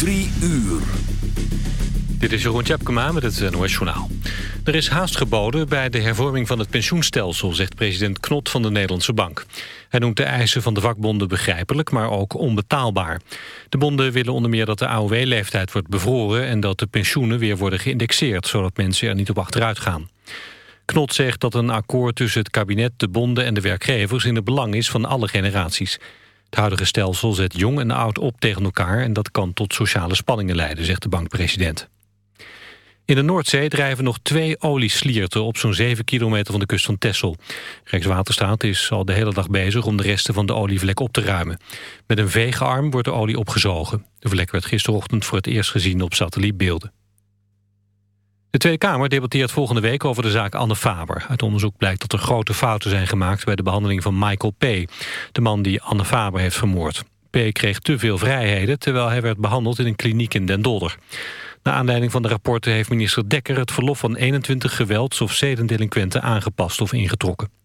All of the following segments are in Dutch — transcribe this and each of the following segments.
Drie uur. Dit is Jeroen Tjepkema met het NOS Journaal. Er is haast geboden bij de hervorming van het pensioenstelsel... zegt president Knot van de Nederlandse Bank. Hij noemt de eisen van de vakbonden begrijpelijk, maar ook onbetaalbaar. De bonden willen onder meer dat de AOW-leeftijd wordt bevroren... en dat de pensioenen weer worden geïndexeerd... zodat mensen er niet op achteruit gaan. Knot zegt dat een akkoord tussen het kabinet, de bonden en de werkgevers... in het belang is van alle generaties. Het huidige stelsel zet jong en oud op tegen elkaar... en dat kan tot sociale spanningen leiden, zegt de bankpresident. In de Noordzee drijven nog twee olieslierten op zo'n 7 kilometer van de kust van Texel. Rijkswaterstaat is al de hele dag bezig om de resten van de olievlek op te ruimen. Met een veegarm wordt de olie opgezogen. De vlek werd gisterochtend voor het eerst gezien op satellietbeelden. De Tweede Kamer debatteert volgende week over de zaak Anne Faber. Uit onderzoek blijkt dat er grote fouten zijn gemaakt bij de behandeling van Michael P., de man die Anne Faber heeft vermoord. P. kreeg te veel vrijheden terwijl hij werd behandeld in een kliniek in Den Dolder. Na aanleiding van de rapporten heeft minister Dekker het verlof van 21 gewelds- of zedendelinquenten aangepast of ingetrokken.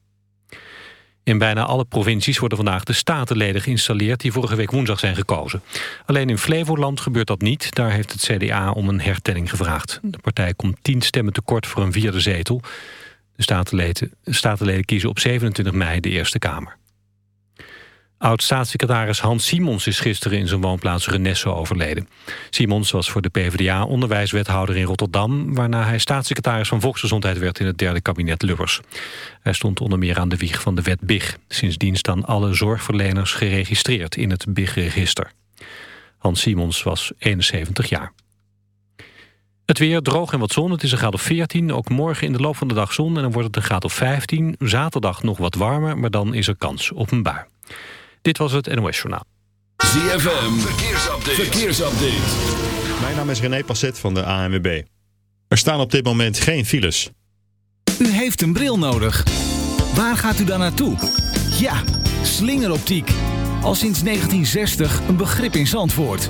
In bijna alle provincies worden vandaag de statenleden geïnstalleerd die vorige week woensdag zijn gekozen. Alleen in Flevoland gebeurt dat niet. Daar heeft het CDA om een hertelling gevraagd. De partij komt 10 stemmen tekort voor een vierde zetel. De statenleden, de statenleden kiezen op 27 mei de Eerste Kamer. Oud-staatssecretaris Hans Simons is gisteren in zijn woonplaats Renesse overleden. Simons was voor de PvdA onderwijswethouder in Rotterdam... waarna hij staatssecretaris van Volksgezondheid werd in het derde kabinet Lubbers. Hij stond onder meer aan de wieg van de wet BIG. Sindsdien staan alle zorgverleners geregistreerd in het BIG-register. Hans Simons was 71 jaar. Het weer droog en wat zon. Het is een graad of 14. Ook morgen in de loop van de dag zon en dan wordt het een graad of 15. Zaterdag nog wat warmer, maar dan is er kans op een bui. Dit was het NOS Journaal. ZFM, verkeersupdate. verkeersupdate. Mijn naam is René Passet van de ANWB. Er staan op dit moment geen files. U heeft een bril nodig. Waar gaat u dan naartoe? Ja, slingeroptiek. Al sinds 1960 een begrip in Zandvoort.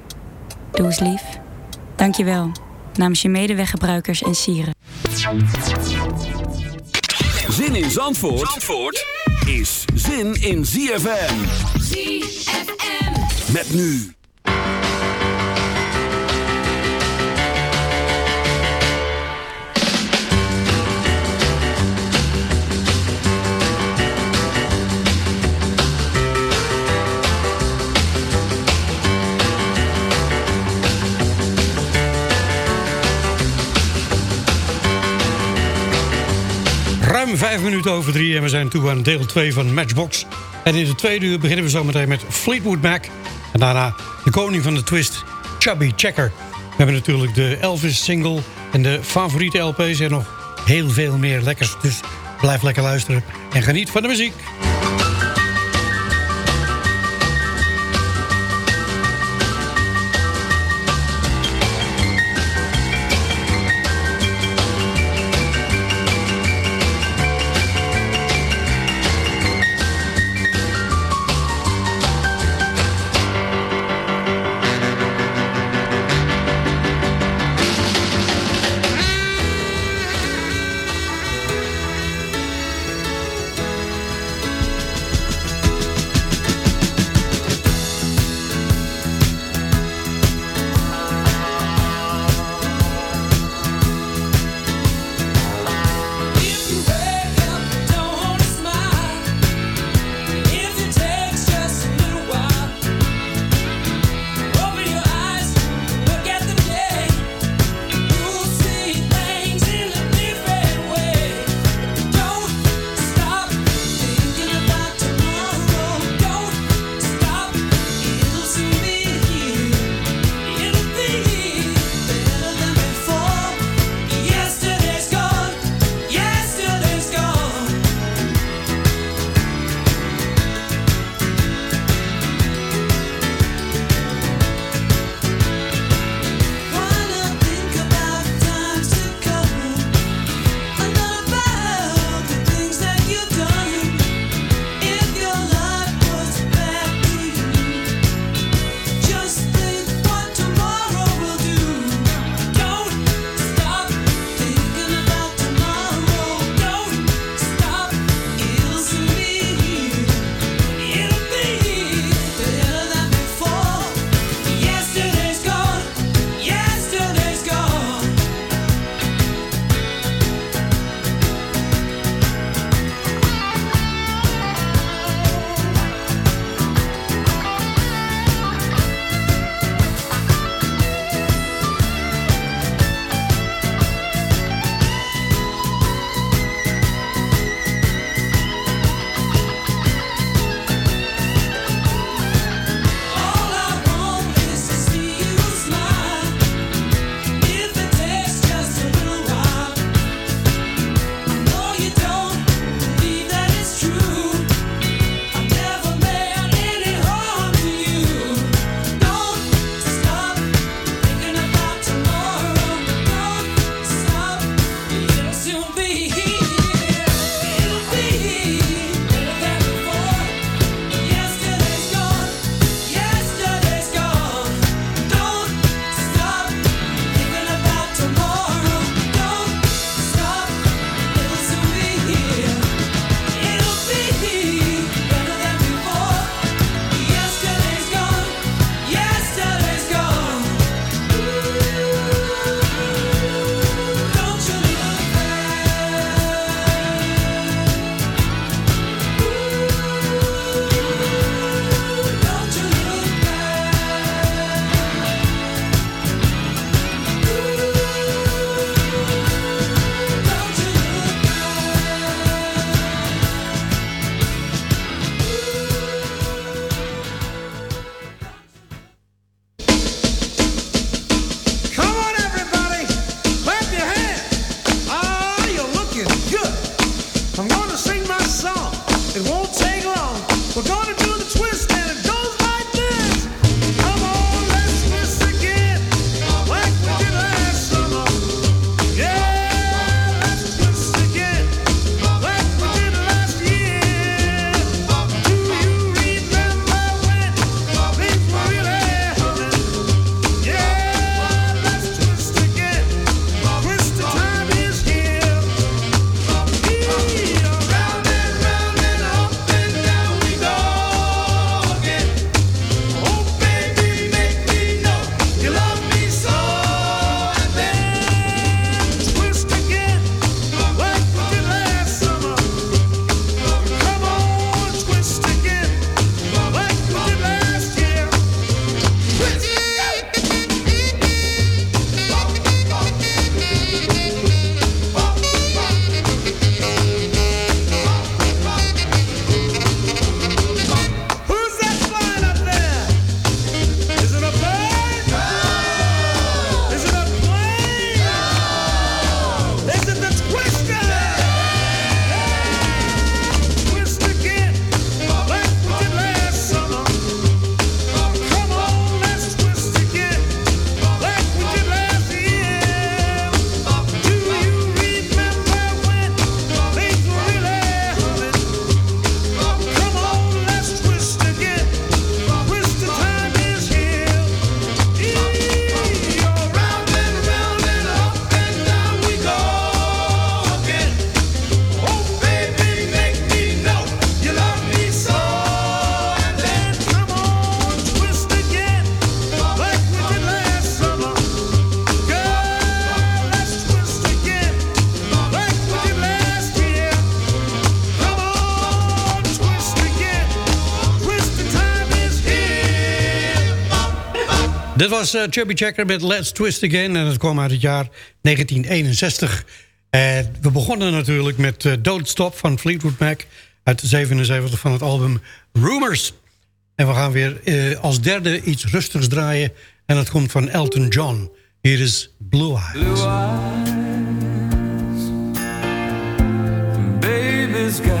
Doe eens lief. Dank je wel. Namens je medeweggebruikers en sieren. Zin in Zandvoort, Zandvoort is zin in ZFM. ZFM. Met nu. Ruim vijf minuten over drie en we zijn toe aan deel 2 van Matchbox. En in de tweede uur beginnen we zo meteen met Fleetwood Mac. En daarna de koning van de twist, Chubby Checker. We hebben natuurlijk de Elvis-single en de favoriete LP's en nog heel veel meer lekkers. Dus blijf lekker luisteren en geniet van de muziek. Dit was uh, Chubby Checker met Let's Twist Again. En het kwam uit het jaar 1961. En we begonnen natuurlijk met uh, Don't Stop van Fleetwood Mac... uit de 77 van het album Rumors. En we gaan weer uh, als derde iets rustigs draaien. En dat komt van Elton John. Hier is Blue Eyes. Blue Eyes Baby's got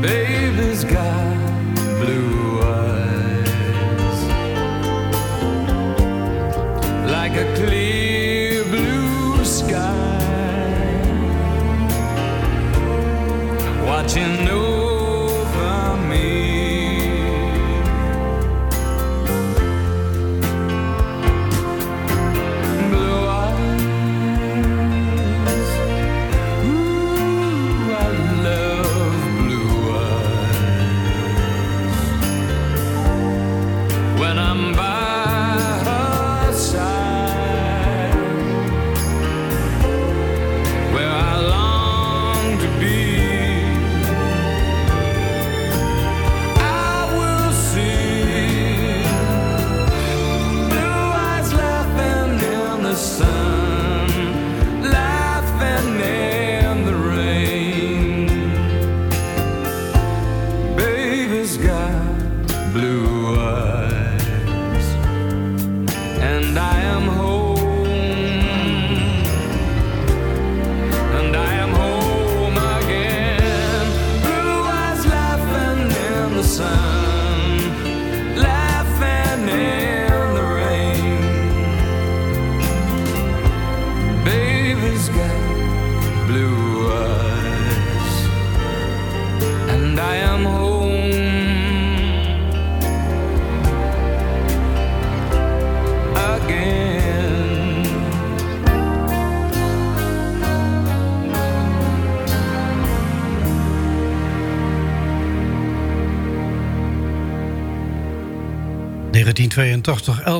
baby's got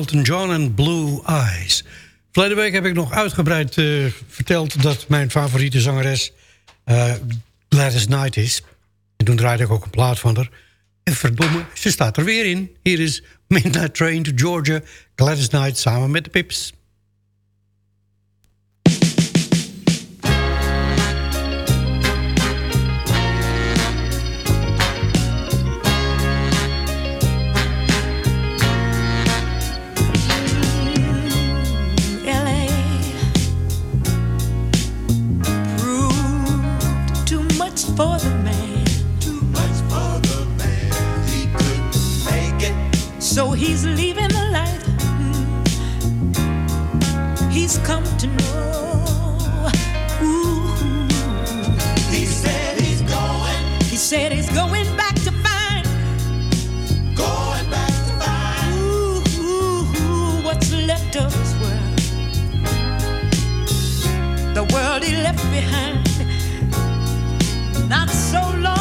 John en Blue Eyes. Verleden week heb ik nog uitgebreid uh, verteld... dat mijn favoriete zangeres uh, Gladys Knight is. En toen draaide ik ook een plaat van haar. En verdomme, ze staat er weer in. Hier is Midnight Train to Georgia. Gladys Knight samen met de Pips. He's leaving the light mm. he's come to know. Ooh. He said he's going. He said he's going back to find. Going back to find. Ooh, ooh, ooh what's left of his world. The world he left behind. Not so long.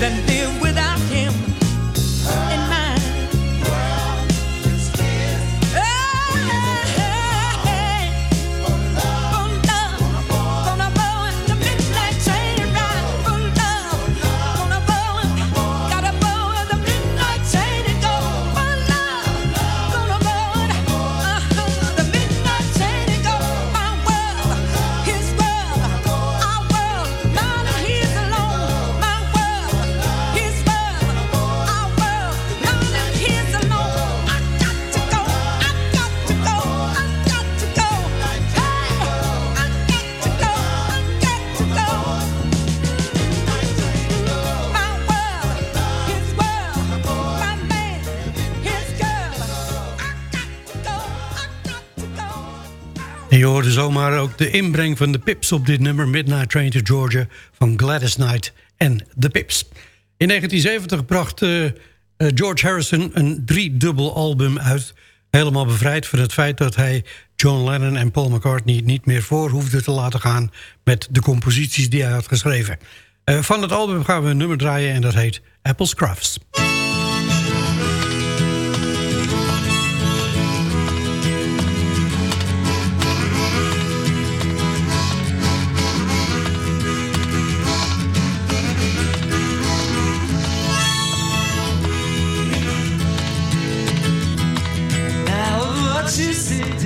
than live with maar ook de inbreng van de Pips op dit nummer... Midnight Train to Georgia van Gladys Knight en de Pips. In 1970 bracht eh, eh, George Harrison een driedubbel album uit... helemaal bevrijd van het feit dat hij John Lennon en Paul McCartney... niet meer voor hoefde te laten gaan met de composities die hij had geschreven. Eh, van het album gaan we een nummer draaien en dat heet Apple's Crafts. notícia.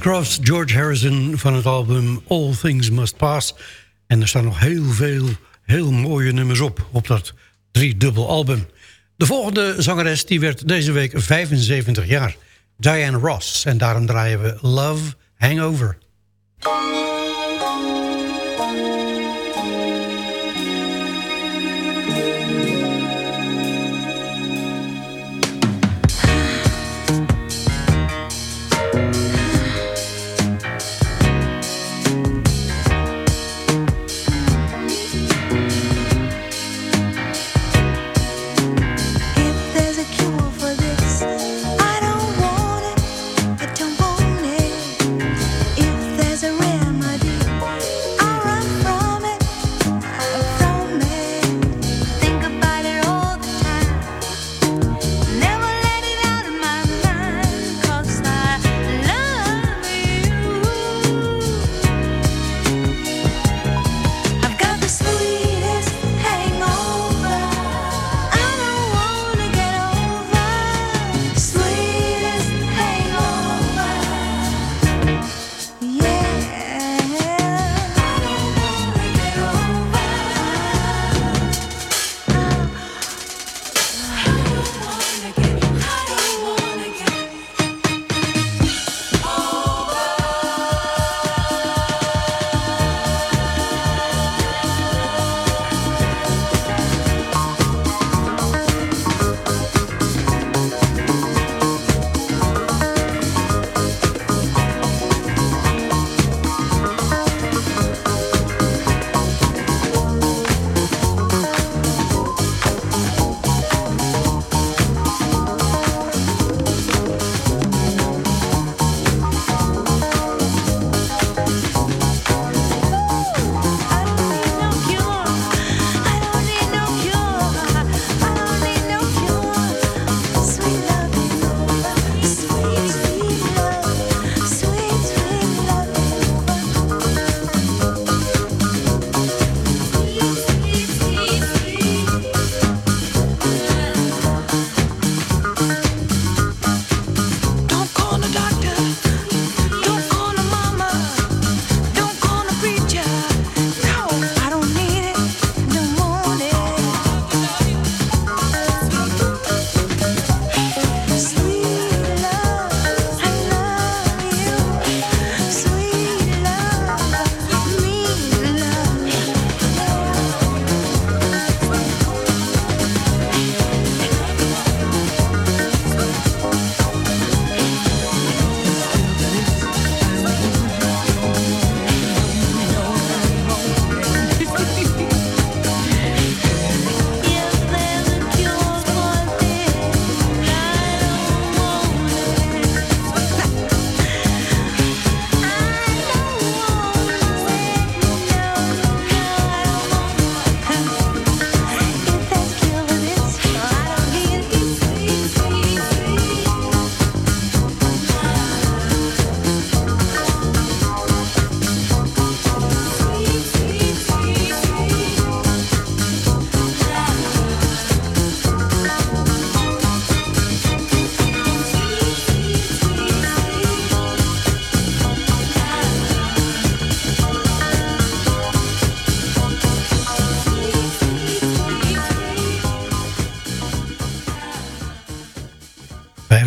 Crofts, George Harrison van het album All Things Must Pass. En er staan nog heel veel heel mooie nummers op, op dat driedubbel album. De volgende zangeres die werd deze week 75 jaar. Diane Ross. En daarom draaien we Love Hangover.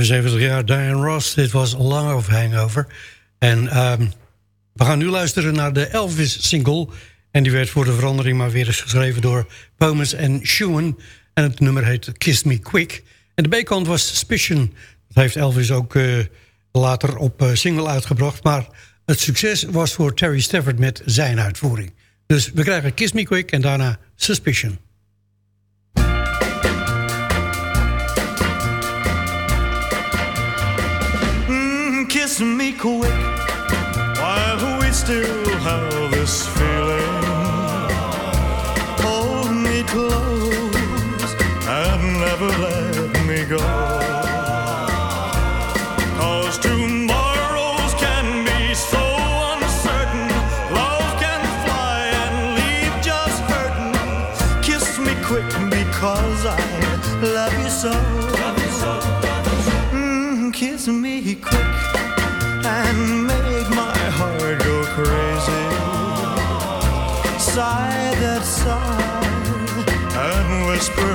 75 jaar Diane Ross. Dit was Lang of Hangover. En ehm, we gaan nu luisteren naar de Elvis-single. En die werd voor de verandering maar weer geschreven door Pomus en. En het nummer heet Kiss Me Quick. En de B-kant was Suspicion. Dat heeft Elvis ook eh, later op eh, single uitgebracht. Maar het succes was voor Terry Stafford met zijn uitvoering. Dus we krijgen Kiss Me Quick en daarna Suspicion. Kiss me quick while we still have this feeling. Hold me close and never let me go. 'Cause tomorrows can be so uncertain. Love can fly and leave just hurting. Kiss me quick because I love you so. Mm, kiss me quick whisper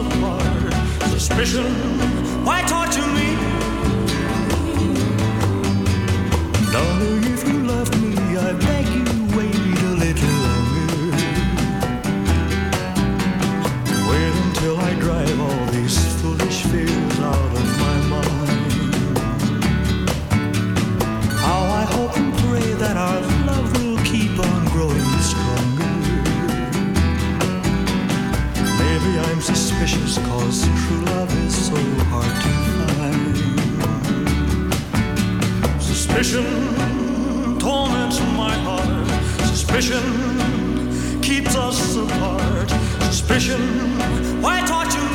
apart. Suspicion, why torture me? Now Suspicion torments my heart. Suspicion keeps us apart. Suspicion, why taught you?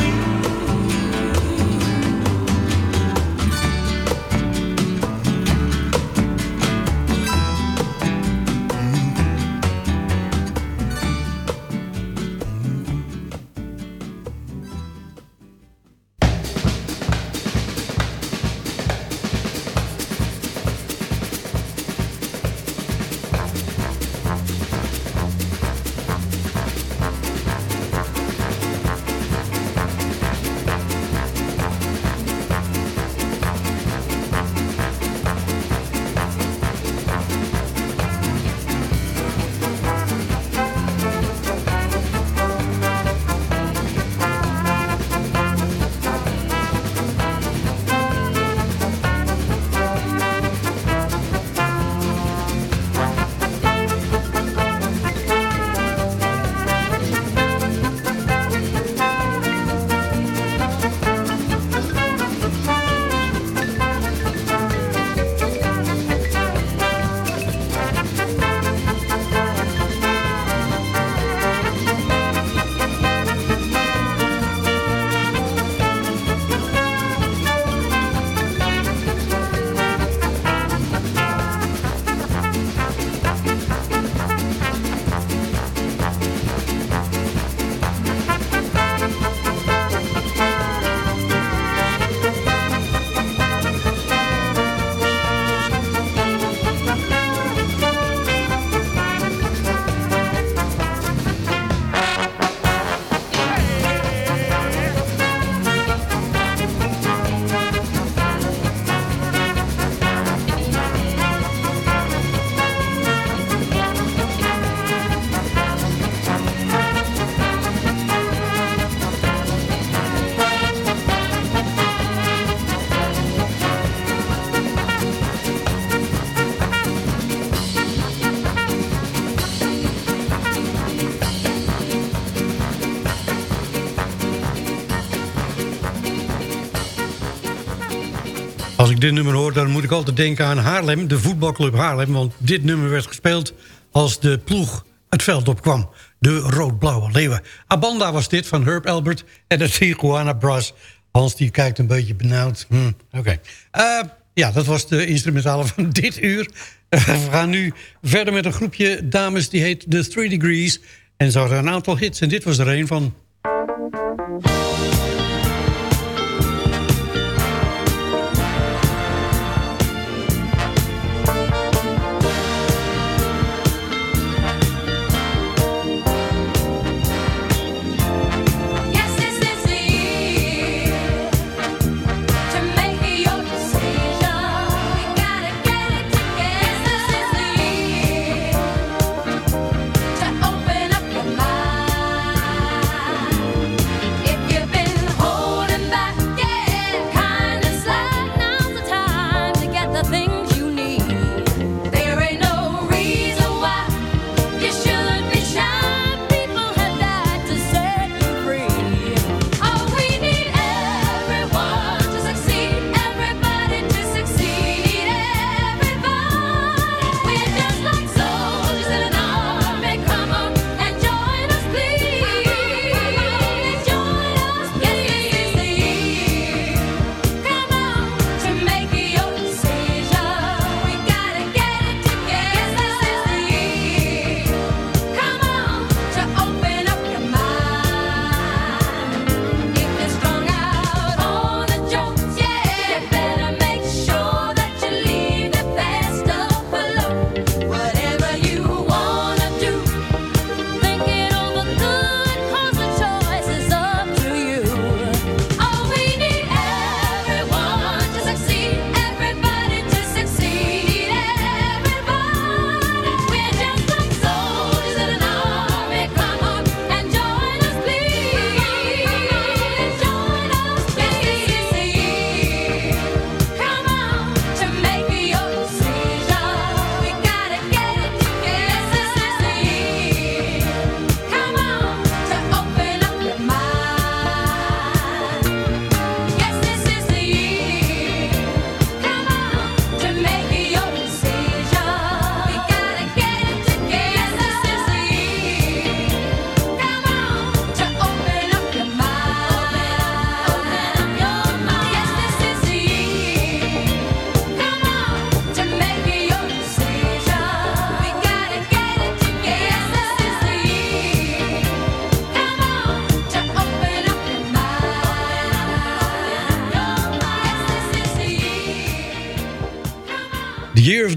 Dit nummer hoor, dan moet ik altijd denken aan Haarlem, de voetbalclub Haarlem. Want dit nummer werd gespeeld als de ploeg het veld opkwam. De rood-blauwe leeuwen. Abanda was dit van Herb Albert en de Tijuana Brass. Hans die kijkt een beetje benauwd. Hm, Oké. Eh, ja, dat was de instrumentale van dit uur. We gaan nu verder met een groepje dames die heet The Three Degrees. En ze hadden een aantal hits en dit was er een van.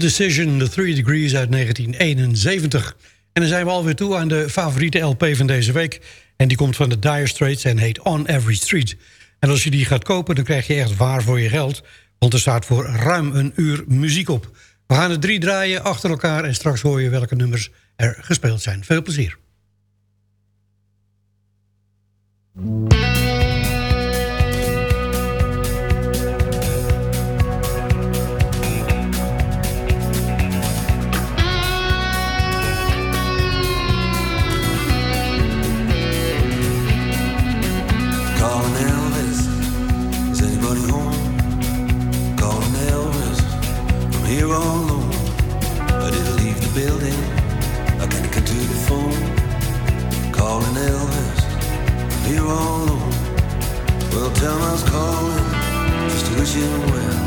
Decision, The Three Degrees uit 1971. En dan zijn we alweer toe aan de favoriete LP van deze week. En die komt van de Dire Straits en heet On Every Street. En als je die gaat kopen, dan krijg je echt waar voor je geld. Want er staat voor ruim een uur muziek op. We gaan er drie draaien achter elkaar en straks hoor je welke nummers er gespeeld zijn. Veel plezier. Tell I was calling, just to wish you well.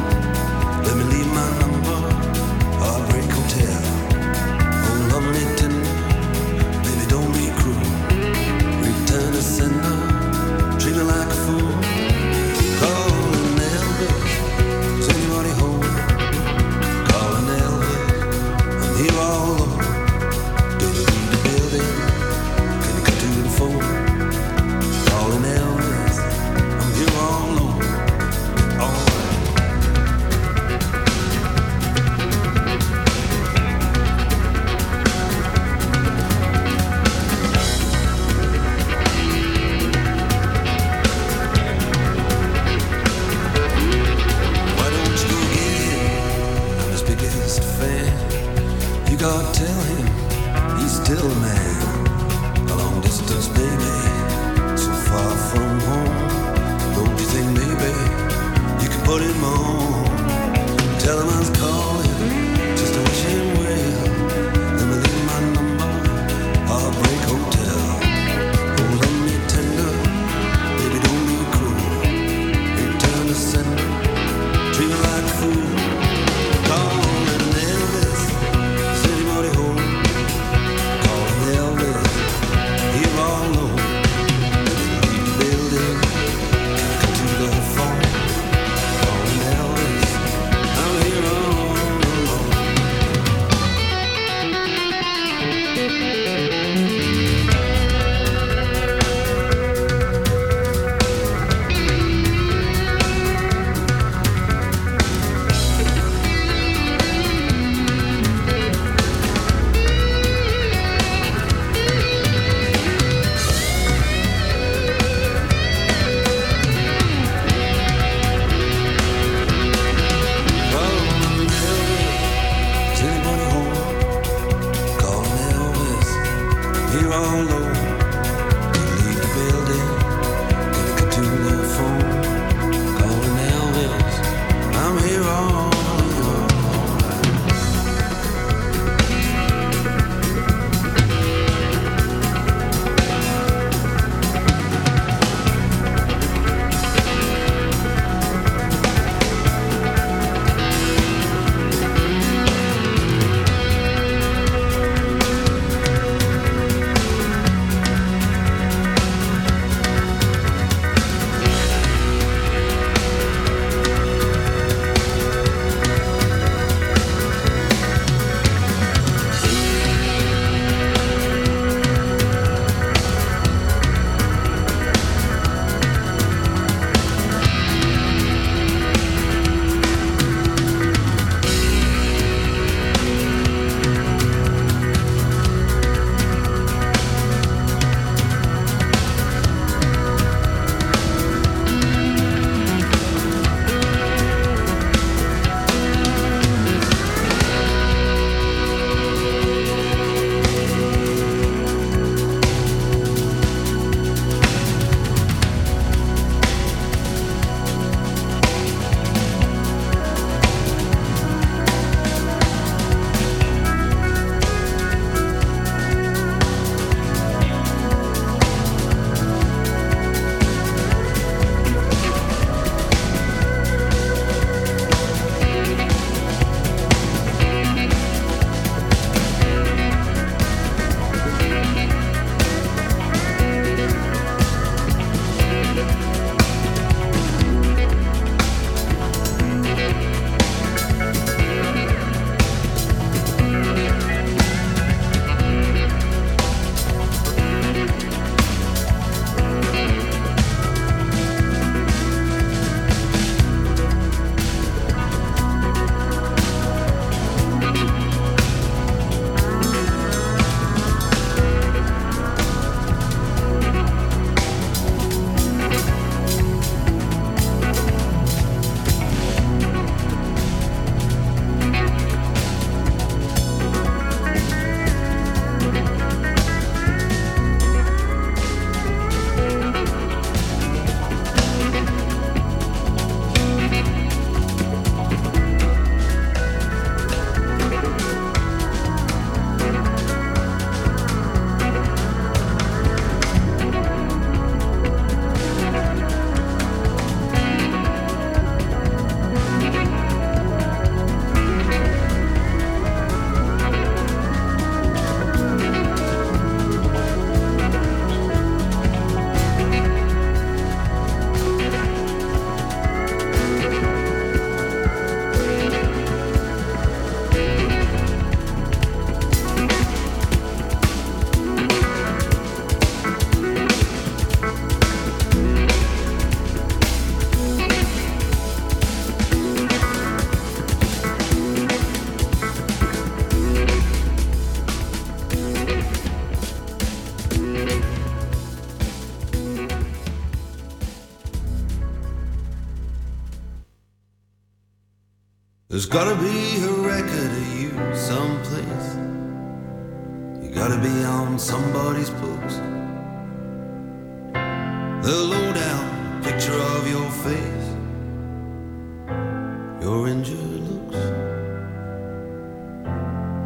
Let me leave my number, Heartbreak Hotel. Oh, lovely tender, baby, don't be cruel. Return to sender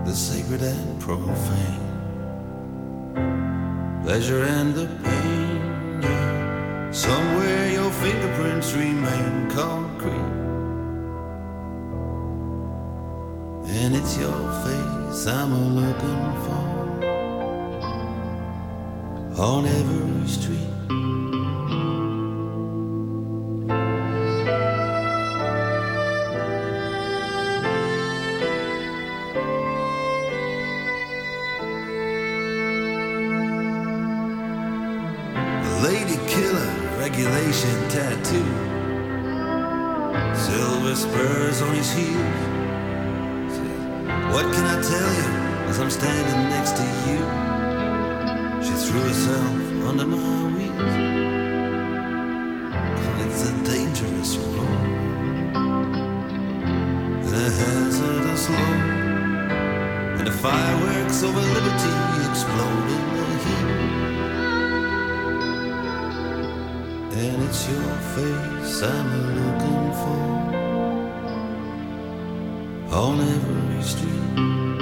the sacred and profane, pleasure and the pain. Yeah. Somewhere your fingerprints remain concrete, and it's your face I'm looking for on every street. your face I'm looking for on every street.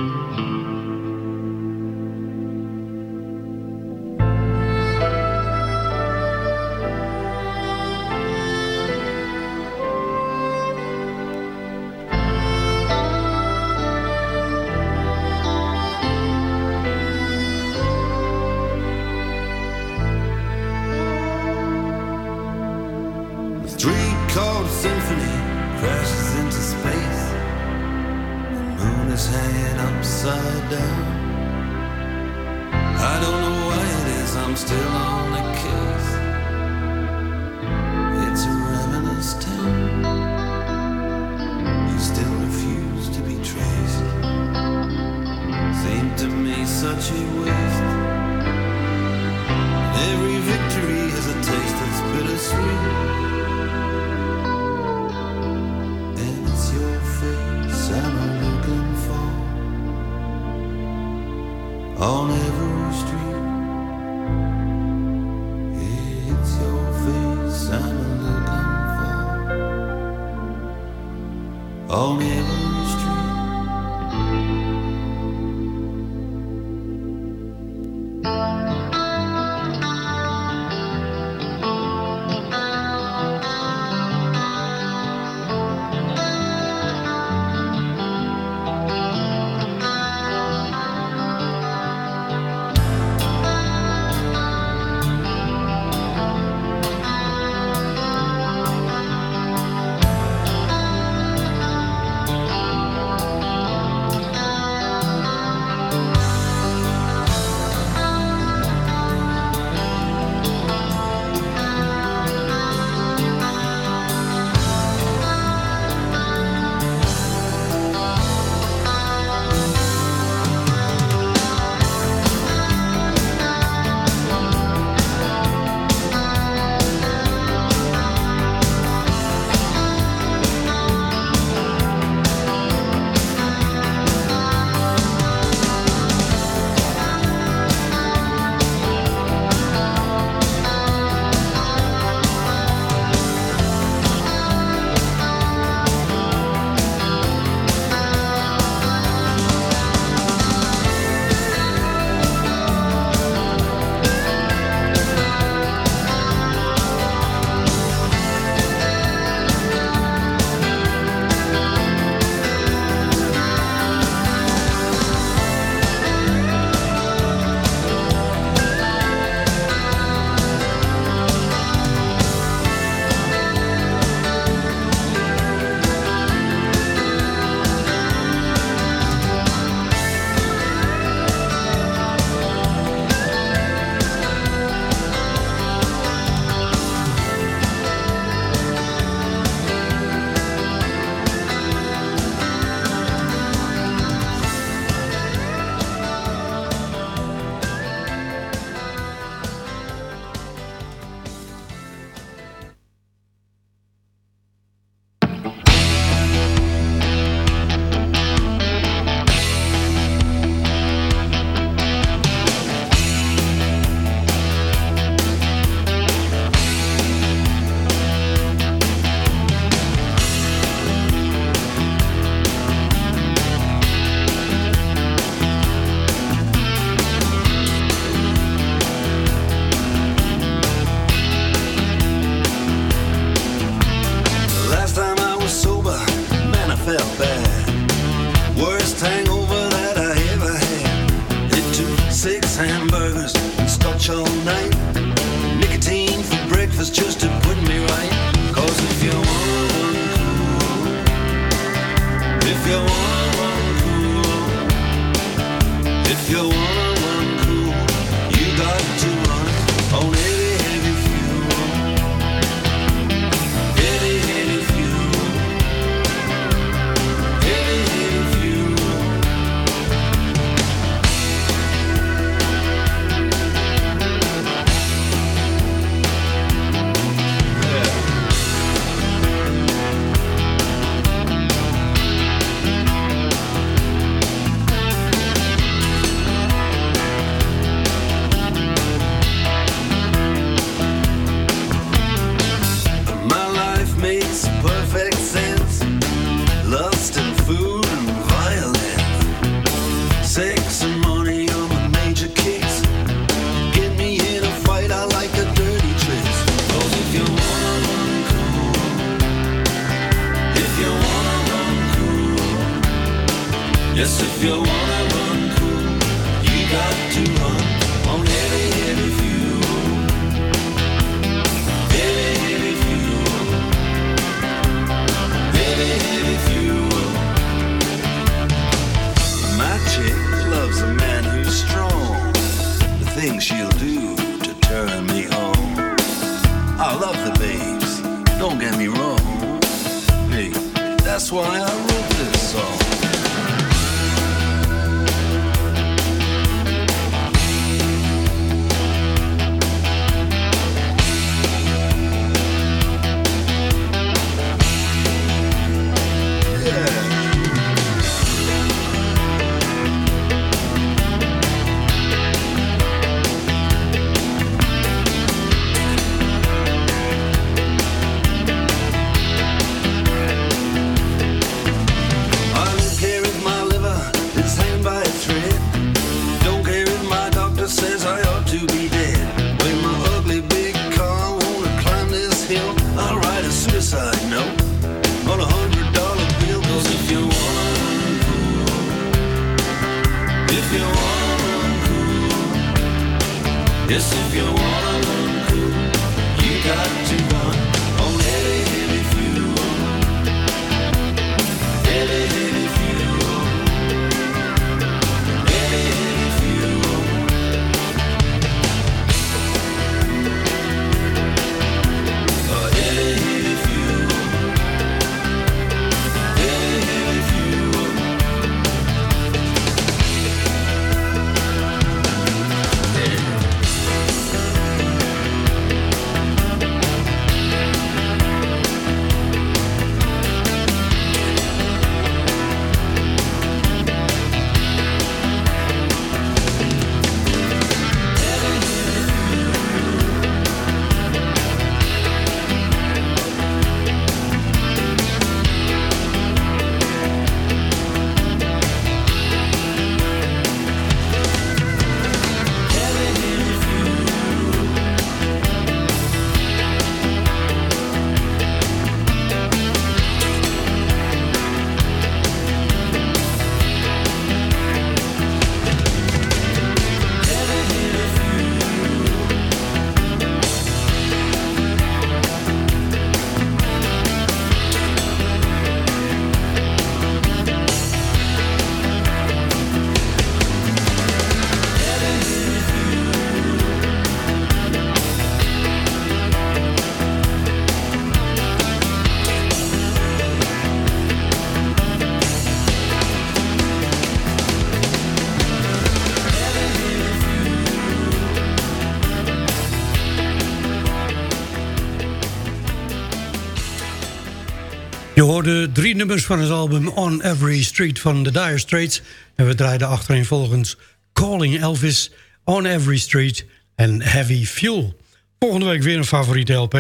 Je hoorde drie nummers van het album On Every Street van The Dire Straits. En we draaiden achtereenvolgens Calling Elvis, On Every Street en Heavy Fuel. Volgende week weer een favoriete LP.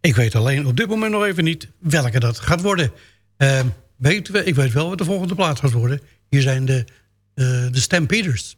Ik weet alleen op dit moment nog even niet welke dat gaat worden. Ehm, ik weet wel wat de volgende plaat gaat worden. Hier zijn de, eh, de Stampeders.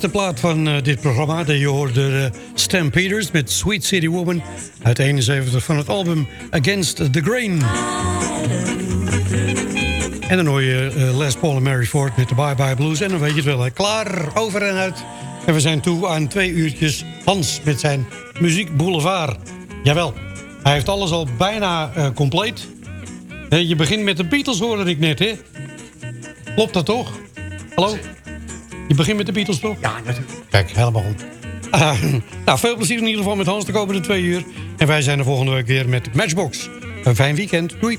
Laatste plaat van eh, dit programma. Je hoorde uh, Stan Peters met Sweet City Woman uit 71 van het album Against the Grain. En dan hoor je eh, Les Paul en Mary Ford met de Bye Bye Blues. En dan weet je het wel, klaar, over en uit. En we zijn toe aan twee uurtjes Hans met zijn Muziek Boulevard. Jawel, hij heeft alles al bijna eh, compleet. Je begint met de Beatles, hoorde ik net, hè? Klopt dat toch? Hallo? Je begint met de Beatles, toch? Ja, natuurlijk. Kijk, helemaal goed. Ah, nou, veel plezier in ieder geval met Hans de komende twee uur. En wij zijn er volgende week weer met Matchbox. Een fijn weekend. Doei.